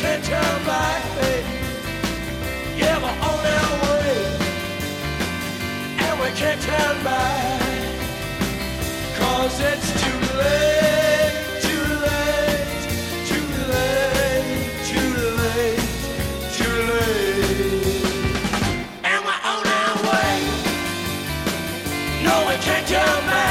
can't tell my fate. Yeah, we're on our way, and we can't turn it's too late, too late, too late, too late, too late. And we're on our way, no, we can't turn back.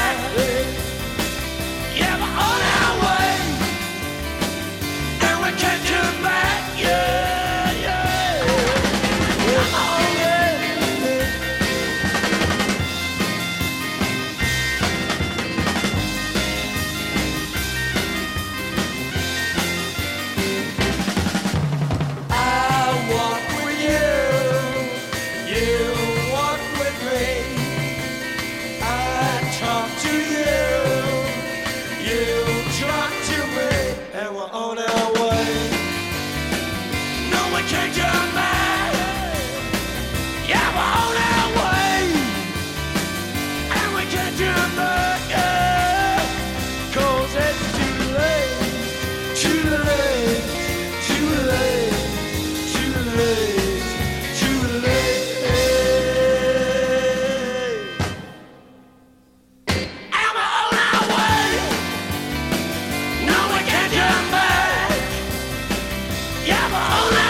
Come on!